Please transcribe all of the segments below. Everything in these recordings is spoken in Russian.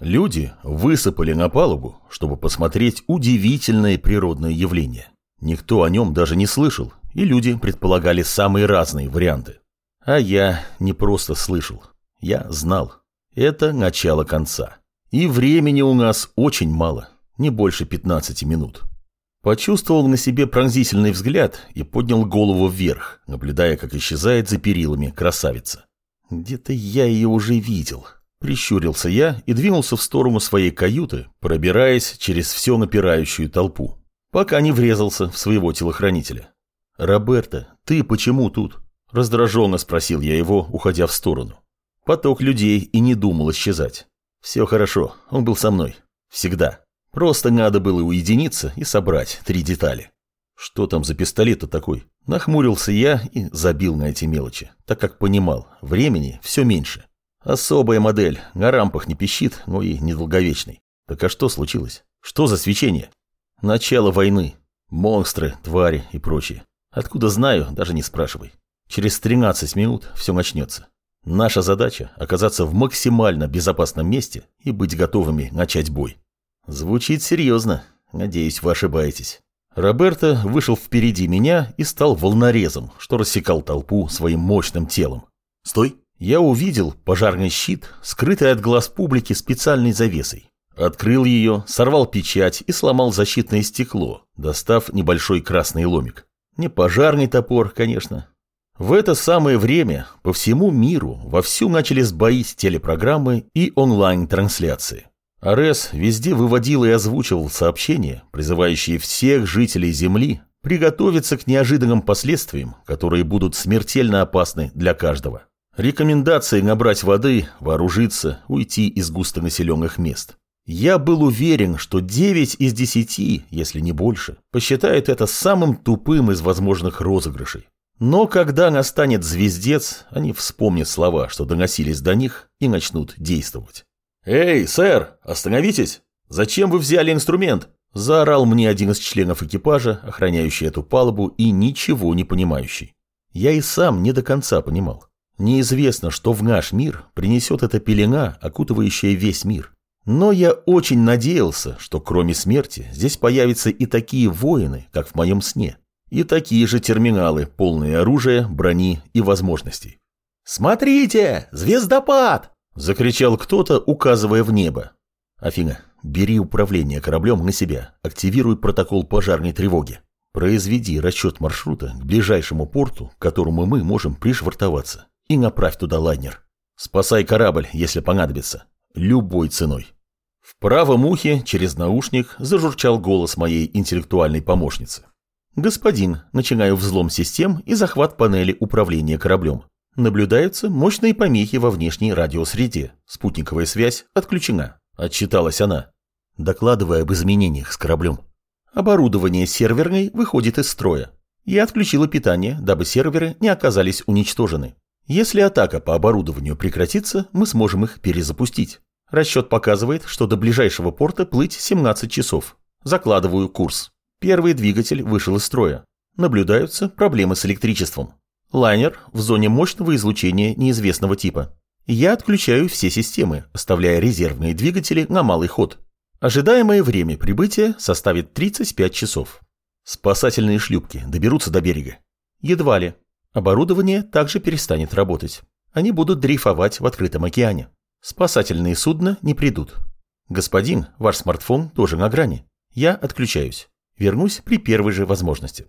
Люди высыпали на палубу, чтобы посмотреть удивительное природное явление. Никто о нем даже не слышал, и люди предполагали самые разные варианты. А я не просто слышал, я знал. Это начало конца. И времени у нас очень мало, не больше 15 минут. Почувствовал на себе пронзительный взгляд и поднял голову вверх, наблюдая, как исчезает за перилами красавица. Где-то я ее уже видел. Прищурился я и двинулся в сторону своей каюты, пробираясь через все напирающую толпу, пока не врезался в своего телохранителя. «Роберто, ты почему тут?» – раздраженно спросил я его, уходя в сторону. Поток людей и не думал исчезать. Все хорошо, он был со мной. Всегда. Просто надо было уединиться и собрать три детали. Что там за пистолет-то такой? Нахмурился я и забил на эти мелочи, так как понимал, времени все меньше. Особая модель, на рампах не пищит, но и недолговечный. Так а что случилось? Что за свечение? Начало войны. Монстры, твари и прочее. Откуда знаю, даже не спрашивай. Через 13 минут все начнется. Наша задача – оказаться в максимально безопасном месте и быть готовыми начать бой. Звучит серьезно. Надеюсь, вы ошибаетесь. Роберто вышел впереди меня и стал волнорезом, что рассекал толпу своим мощным телом. «Стой!» Я увидел пожарный щит, скрытый от глаз публики специальной завесой. Открыл ее, сорвал печать и сломал защитное стекло, достав небольшой красный ломик. Не пожарный топор, конечно, в это самое время по всему миру вовсю начались бои с телепрограммы и онлайн-трансляции. Арес везде выводил и озвучивал сообщения, призывающие всех жителей Земли приготовиться к неожиданным последствиям, которые будут смертельно опасны для каждого. Рекомендации набрать воды, вооружиться, уйти из густонаселенных мест. Я был уверен, что 9 из 10, если не больше, посчитают это самым тупым из возможных розыгрышей. Но когда настанет звездец, они вспомнят слова, что доносились до них, и начнут действовать. «Эй, сэр, остановитесь! Зачем вы взяли инструмент?» Заорал мне один из членов экипажа, охраняющий эту палубу и ничего не понимающий. Я и сам не до конца понимал. Неизвестно, что в наш мир принесет эта пелена, окутывающая весь мир. Но я очень надеялся, что кроме смерти здесь появятся и такие воины, как в моем сне. И такие же терминалы, полные оружия, брони и возможностей. «Смотрите! Звездопад!» – закричал кто-то, указывая в небо. «Афина, бери управление кораблем на себя, активируй протокол пожарной тревоги. Произведи расчет маршрута к ближайшему порту, к которому мы можем пришвартоваться, и направь туда лайнер. Спасай корабль, если понадобится. Любой ценой». В правом ухе через наушник зажурчал голос моей интеллектуальной помощницы. «Господин, начинаю взлом систем и захват панели управления кораблем. Наблюдаются мощные помехи во внешней радиосреде. Спутниковая связь отключена», – отчиталась она, докладывая об изменениях с кораблем. «Оборудование серверной выходит из строя. Я отключила питание, дабы серверы не оказались уничтожены. Если атака по оборудованию прекратится, мы сможем их перезапустить. Расчет показывает, что до ближайшего порта плыть 17 часов. Закладываю курс. Первый двигатель вышел из строя. Наблюдаются проблемы с электричеством. Лайнер в зоне мощного излучения неизвестного типа. Я отключаю все системы, оставляя резервные двигатели на малый ход. Ожидаемое время прибытия составит 35 часов. Спасательные шлюпки доберутся до берега. Едва ли. Оборудование также перестанет работать. Они будут дрейфовать в открытом океане. Спасательные судна не придут. Господин, ваш смартфон тоже на грани. Я отключаюсь. Вернусь при первой же возможности.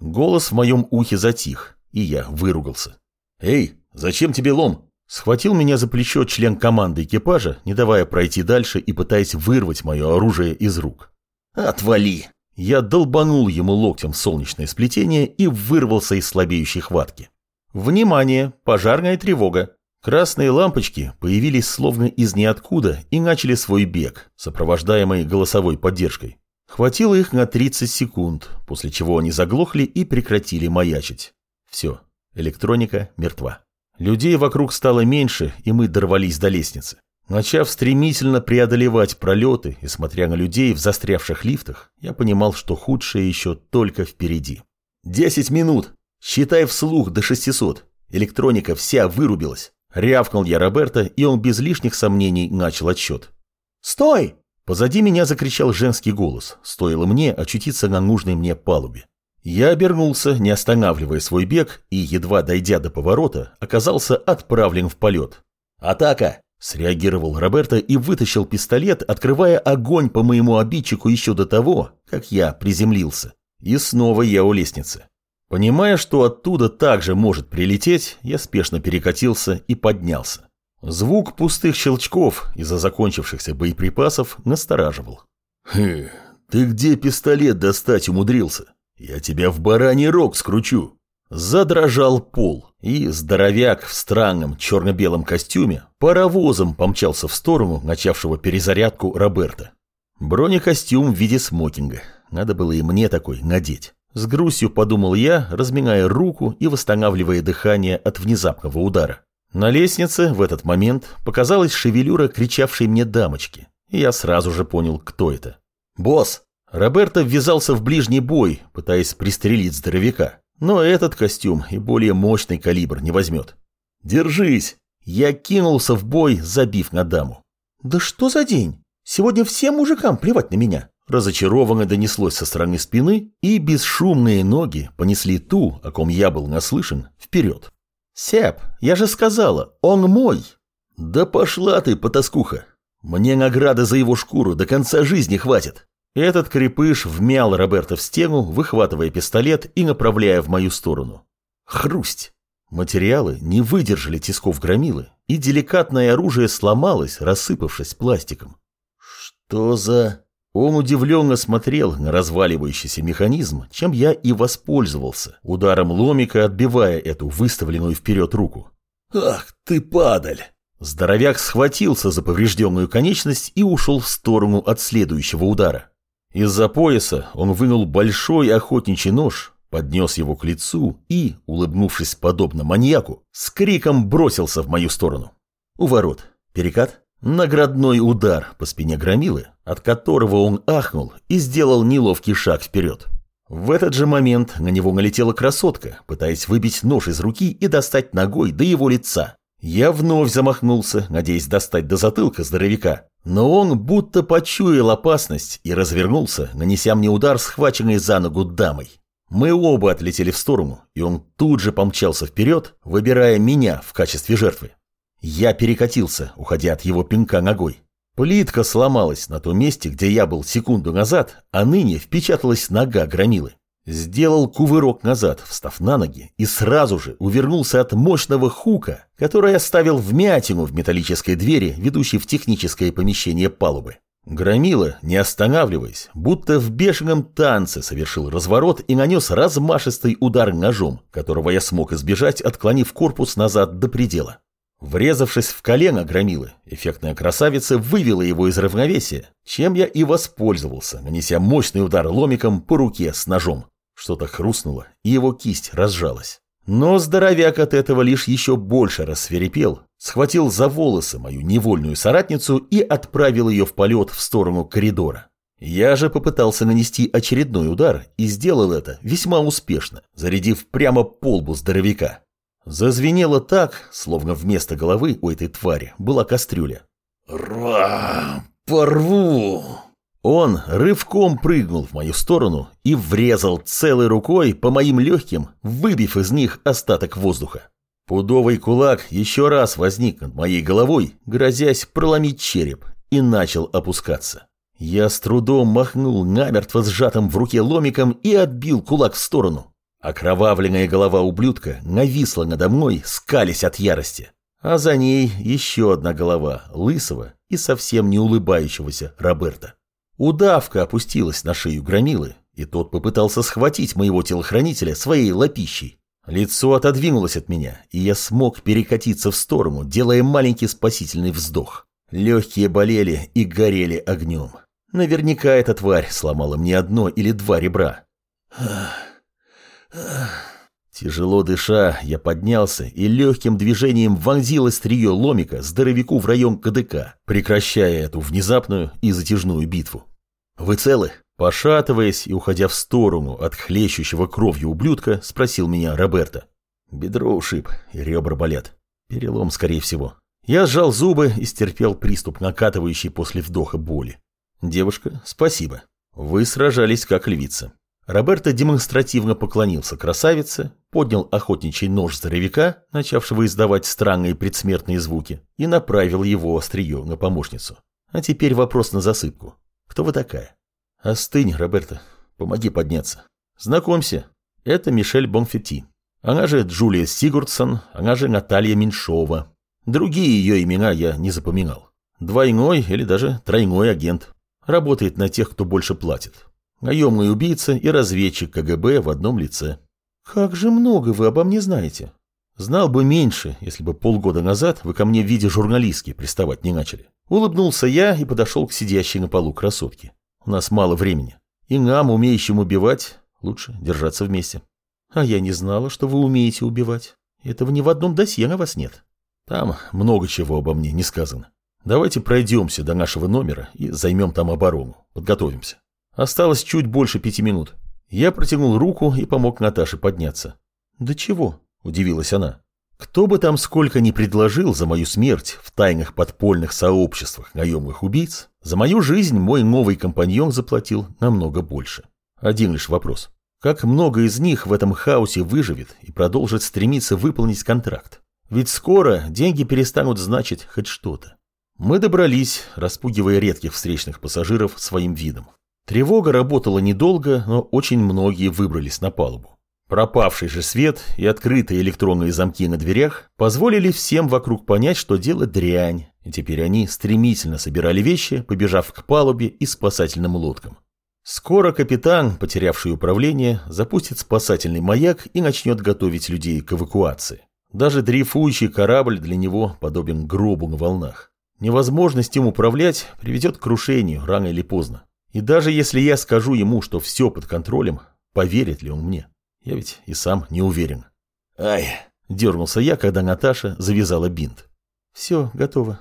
Голос в моем ухе затих, и я выругался. «Эй, зачем тебе лом?» Схватил меня за плечо член команды экипажа, не давая пройти дальше и пытаясь вырвать мое оружие из рук. «Отвали!» Я долбанул ему локтем в солнечное сплетение и вырвался из слабеющей хватки. «Внимание! Пожарная тревога!» Красные лампочки появились словно из ниоткуда и начали свой бег, сопровождаемый голосовой поддержкой. Хватило их на 30 секунд, после чего они заглохли и прекратили маячить. Все, электроника мертва. Людей вокруг стало меньше, и мы дорвались до лестницы. Начав стремительно преодолевать пролеты и смотря на людей в застрявших лифтах, я понимал, что худшее еще только впереди. «Десять минут! Считай вслух до шестисот! Электроника вся вырубилась!» Рявкнул я Роберта, и он без лишних сомнений начал отсчет. «Стой!» Позади меня закричал женский голос, стоило мне очутиться на нужной мне палубе. Я обернулся, не останавливая свой бег, и, едва дойдя до поворота, оказался отправлен в полет. «Атака!» – среагировал Роберто и вытащил пистолет, открывая огонь по моему обидчику еще до того, как я приземлился. И снова я у лестницы. Понимая, что оттуда также может прилететь, я спешно перекатился и поднялся. Звук пустых щелчков из-за закончившихся боеприпасов настораживал. «Хм, ты где пистолет достать умудрился? Я тебя в бараний рог скручу!» Задрожал пол, и здоровяк в странном черно-белом костюме паровозом помчался в сторону начавшего перезарядку Роберта. Бронекостюм в виде смокинга. Надо было и мне такой надеть. С грустью подумал я, разминая руку и восстанавливая дыхание от внезапного удара. На лестнице в этот момент показалась шевелюра кричавшей мне дамочки, и я сразу же понял, кто это. «Босс!» Роберто ввязался в ближний бой, пытаясь пристрелить здоровяка, но этот костюм и более мощный калибр не возьмет. «Держись!» Я кинулся в бой, забив на даму. «Да что за день? Сегодня всем мужикам плевать на меня!» Разочарованно донеслось со стороны спины, и бесшумные ноги понесли ту, о ком я был наслышан, вперед. «Сеп, я же сказала, он мой!» «Да пошла ты, потаскуха! Мне награды за его шкуру до конца жизни хватит!» Этот крепыш вмял Роберта в стену, выхватывая пистолет и направляя в мою сторону. Хрусть! Материалы не выдержали тисков громилы, и деликатное оружие сломалось, рассыпавшись пластиком. «Что за...» Он удивленно смотрел на разваливающийся механизм, чем я и воспользовался, ударом ломика отбивая эту выставленную вперед руку. «Ах ты падаль!» Здоровяк схватился за поврежденную конечность и ушел в сторону от следующего удара. Из-за пояса он вынул большой охотничий нож, поднес его к лицу и, улыбнувшись подобно маньяку, с криком бросился в мою сторону. У ворот. Перекат. Наградной удар по спине громилы, от которого он ахнул и сделал неловкий шаг вперед. В этот же момент на него налетела красотка, пытаясь выбить нож из руки и достать ногой до его лица. Я вновь замахнулся, надеясь достать до затылка здоровяка, но он будто почуял опасность и развернулся, нанеся мне удар, схваченный за ногу дамой. Мы оба отлетели в сторону, и он тут же помчался вперед, выбирая меня в качестве жертвы. Я перекатился, уходя от его пинка ногой. Плитка сломалась на том месте, где я был секунду назад, а ныне впечаталась нога громилы. Сделал кувырок назад, встав на ноги, и сразу же увернулся от мощного хука, который оставил вмятину в металлической двери, ведущей в техническое помещение палубы. Громила, не останавливаясь, будто в бешеном танце совершил разворот и нанес размашистый удар ножом, которого я смог избежать, отклонив корпус назад до предела. Врезавшись в колено громилы, эффектная красавица вывела его из равновесия, чем я и воспользовался, нанеся мощный удар ломиком по руке с ножом. Что-то хрустнуло, и его кисть разжалась. Но здоровяк от этого лишь еще больше рассверепел, схватил за волосы мою невольную соратницу и отправил ее в полет в сторону коридора. Я же попытался нанести очередной удар и сделал это весьма успешно, зарядив прямо по лбу здоровяка. Зазвенело так, словно вместо головы у этой твари была кастрюля. «Ра! Порву!» Он рывком прыгнул в мою сторону и врезал целой рукой по моим легким, выбив из них остаток воздуха. Пудовый кулак еще раз возник над моей головой, грозясь проломить череп, и начал опускаться. Я с трудом махнул намертво сжатым в руке ломиком и отбил кулак в сторону. Окровавленная голова ублюдка нависла надо мной, скались от ярости. А за ней еще одна голова, лысого и совсем не улыбающегося Роберта. Удавка опустилась на шею громилы, и тот попытался схватить моего телохранителя своей лапищей. Лицо отодвинулось от меня, и я смог перекатиться в сторону, делая маленький спасительный вздох. Легкие болели и горели огнем. Наверняка эта тварь сломала мне одно или два ребра. Ах. Тяжело дыша, я поднялся и легким движением вонзил острие ломика здоровяку в район КДК, прекращая эту внезапную и затяжную битву. «Вы целы?» Пошатываясь и уходя в сторону от хлещущего кровью ублюдка, спросил меня Роберто. Бедро ушиб и ребра болят. Перелом, скорее всего. Я сжал зубы и стерпел приступ накатывающий после вдоха боли. Девушка, спасибо. Вы сражались как львица. Роберто демонстративно поклонился красавице, поднял охотничий нож здоровяка, начавшего издавать странные предсмертные звуки, и направил его острие на помощницу. А теперь вопрос на засыпку. Кто вы такая? Остынь, Роберто. Помоги подняться. Знакомься, это Мишель Бонфетти. Она же Джулия Сигурдсон, она же Наталья Меньшова. Другие ее имена я не запоминал. Двойной или даже тройной агент. Работает на тех, кто больше платит. Наемный убийца и разведчик КГБ в одном лице. Как же много вы обо мне знаете. Знал бы меньше, если бы полгода назад вы ко мне в виде журналистки приставать не начали. Улыбнулся я и подошел к сидящей на полу красотке. У нас мало времени. И нам, умеющим убивать, лучше держаться вместе. А я не знала, что вы умеете убивать. Этого ни в одном досье на вас нет. Там много чего обо мне не сказано. Давайте пройдемся до нашего номера и займем там оборону. Подготовимся. Осталось чуть больше пяти минут. Я протянул руку и помог Наташе подняться. «Да чего?» – удивилась она. «Кто бы там сколько ни предложил за мою смерть в тайных подпольных сообществах наемных убийц, за мою жизнь мой новый компаньон заплатил намного больше. Один лишь вопрос. Как много из них в этом хаосе выживет и продолжит стремиться выполнить контракт? Ведь скоро деньги перестанут значить хоть что-то. Мы добрались, распугивая редких встречных пассажиров своим видом. Тревога работала недолго, но очень многие выбрались на палубу. Пропавший же свет и открытые электронные замки на дверях позволили всем вокруг понять, что дело дрянь, и теперь они стремительно собирали вещи, побежав к палубе и спасательным лодкам. Скоро капитан, потерявший управление, запустит спасательный маяк и начнет готовить людей к эвакуации. Даже дрейфующий корабль для него подобен гробу на волнах. Невозможность им управлять приведет к крушению рано или поздно. И даже если я скажу ему, что все под контролем, поверит ли он мне? Я ведь и сам не уверен. Ай, дернулся я, когда Наташа завязала бинт. Все, готово.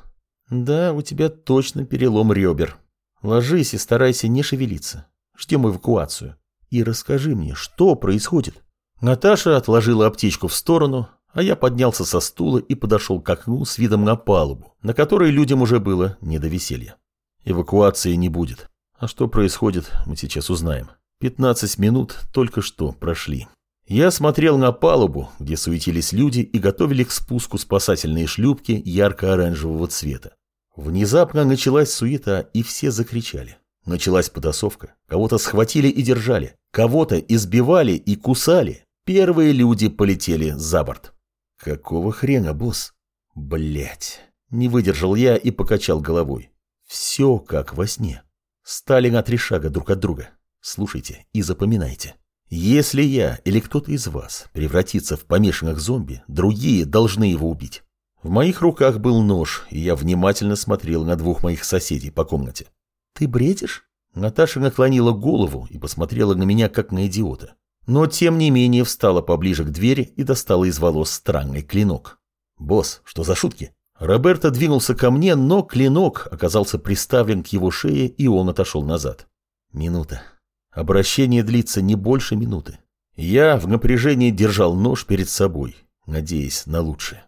Да, у тебя точно перелом ребер. Ложись и старайся не шевелиться. Ждем эвакуацию. И расскажи мне, что происходит. Наташа отложила аптечку в сторону, а я поднялся со стула и подошел к окну с видом на палубу, на которой людям уже было не до веселья. Эвакуации не будет. А что происходит, мы сейчас узнаем. 15 минут только что прошли. Я смотрел на палубу, где суетились люди и готовили к спуску спасательные шлюпки ярко-оранжевого цвета. Внезапно началась суета, и все закричали. Началась потасовка. Кого-то схватили и держали. Кого-то избивали и кусали. Первые люди полетели за борт. Какого хрена, босс? Блять. Не выдержал я и покачал головой. Все как во сне. Стали на три шага друг от друга. Слушайте и запоминайте. Если я или кто-то из вас превратится в помешанных зомби, другие должны его убить. В моих руках был нож, и я внимательно смотрел на двух моих соседей по комнате. «Ты бредишь?» Наташа наклонила голову и посмотрела на меня, как на идиота. Но, тем не менее, встала поближе к двери и достала из волос странный клинок. «Босс, что за шутки?» Роберто двинулся ко мне, но клинок оказался приставлен к его шее, и он отошел назад. Минута. Обращение длится не больше минуты. Я в напряжении держал нож перед собой, надеясь на лучшее.